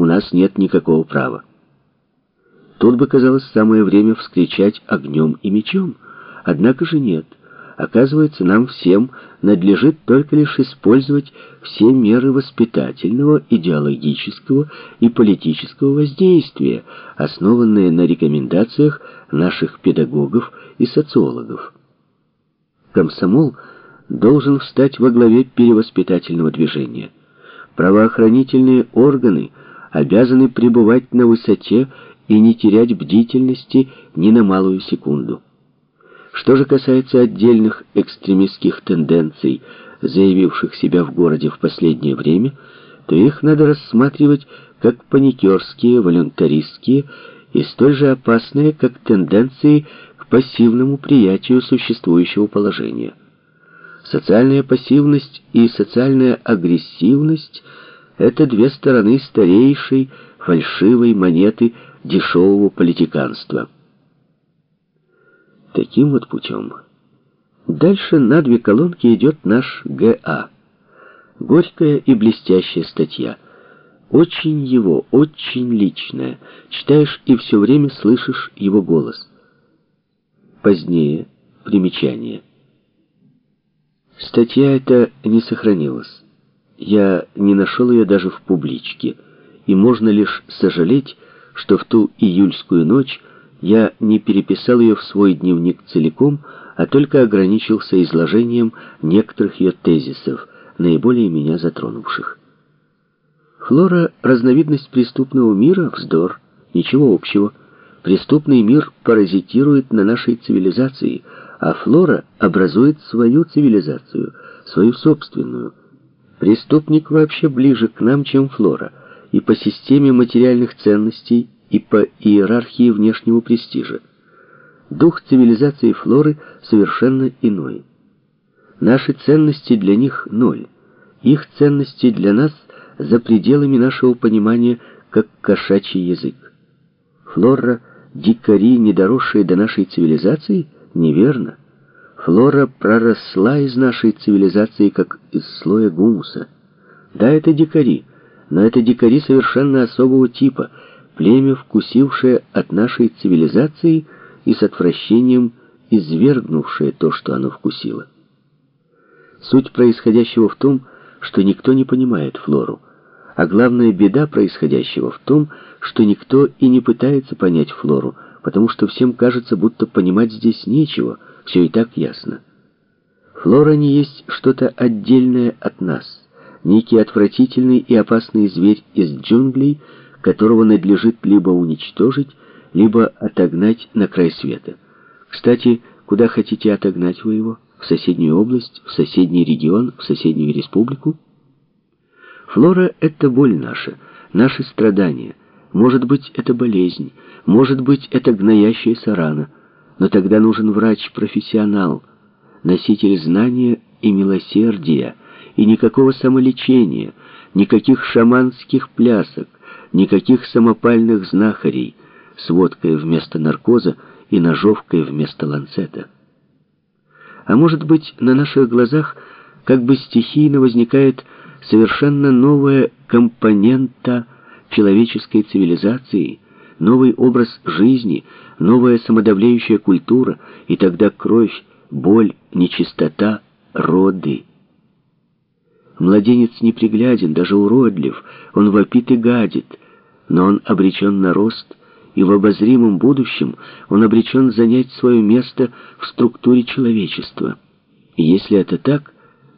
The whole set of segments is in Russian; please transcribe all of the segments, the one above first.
у нас нет никакого права. Тут бы, казалось, самое время вскричать огнем и мечом, однако же нет. Оказывается, нам всем надлежит только лишь использовать все меры воспитательного, идеологического и политического воздействия, основанные на рекомендациях наших педагогов и социологов. Комсомол должен встать во главе перевоспитательного движения. Правоохранительные органы обязаны пребывать на высоте и не терять бдительности ни на малую секунду. Что же касается отдельных экстремистских тенденций, заявивших себя в городе в последнее время, то их надо рассматривать как паникерские, волюнтаристские и столь же опасные, как тенденции к пассивному приятию существующего положения. Социальная пассивность и социальная агрессивность – это две стороны старейшей фальшивой монеты дешевого политиканства. Таким вот путем. Дальше на две колонки идет наш ГА. Горькая и блестящая статья. Очень его, очень личная. Читаешь и все время слышишь его голос. Позднее примечание. Статья эта не сохранилась. Я не нашел ее даже в публичке. И можно лишь сожалеть, что в ту июльскую ночь я не переписал ее в свой дневник целиком, а только ограничился изложением некоторых ее тезисов, наиболее меня затронувших. Флора — разновидность преступного мира, вздор, ничего общего. Преступный мир паразитирует на нашей цивилизации, а флора образует свою цивилизацию, свою собственную. Преступник вообще ближе к нам, чем флора, и по системе материальных ценностей, и по иерархии внешнего престижа. Дух цивилизации флоры совершенно иной. Наши ценности для них ноль. Их ценности для нас за пределами нашего понимания, как кошачий язык. Флора — дикари, недоросшие до нашей цивилизации? Неверно. Флора проросла из нашей цивилизации, как из слоя гумуса. Да, это дикари, но это дикари совершенно особого типа — племя, вкусившее от нашей цивилизации и с отвращением извергнувшее то, что оно вкусило. Суть происходящего в том, что никто не понимает флору, а главная беда происходящего в том, что никто и не пытается понять флору, потому что всем кажется, будто понимать здесь нечего, все и так ясно. Флора не есть что-то отдельное от нас, некий отвратительный и опасный зверь из джунглей, которого надлежит либо уничтожить, либо отогнать на край света. Кстати, куда хотите отогнать вы его? В соседнюю область, в соседний регион, в соседнюю республику? Флора — это боль наша, наши страдания. Может быть, это болезнь, может быть, это гноящаяся рана. Но тогда нужен врач-профессионал, носитель знания и милосердия, и никакого самолечения, никаких шаманских плясок, Никаких самопальных знахарей с водкой вместо наркоза и ножовкой вместо ланцета. А может быть, на наших глазах как бы стихийно возникает совершенно новая компонента человеческой цивилизации, новый образ жизни, новая самодавляющая культура, и тогда кровь, боль, нечистота, роды. Младенец непригляден, даже уродлив, он вопит и гадит, но он обречен на рост, и в обозримом будущем он обречен занять свое место в структуре человечества. И если это так,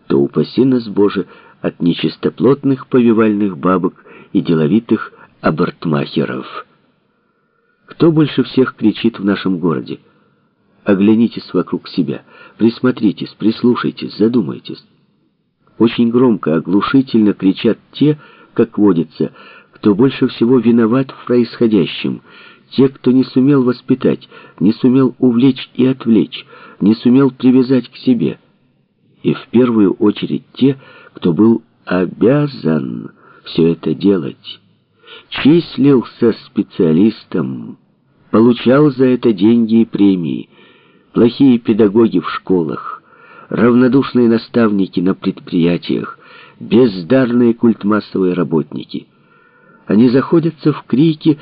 то упаси нас, Боже, от нечистоплотных повивальных бабок и деловитых абортмахеров. Кто больше всех кричит в нашем городе? Оглянитесь вокруг себя, присмотритесь, прислушайтесь, задумайтесь. Очень громко, оглушительно кричат те, как водится, кто больше всего виноват в происходящем, те, кто не сумел воспитать, не сумел увлечь и отвлечь, не сумел привязать к себе. И в первую очередь те, кто был обязан все это делать, числился специалистом, получал за это деньги и премии, плохие педагоги в школах, равнодушные наставники на предприятиях, бездарные культмассовые работники — Они заходятся в крики,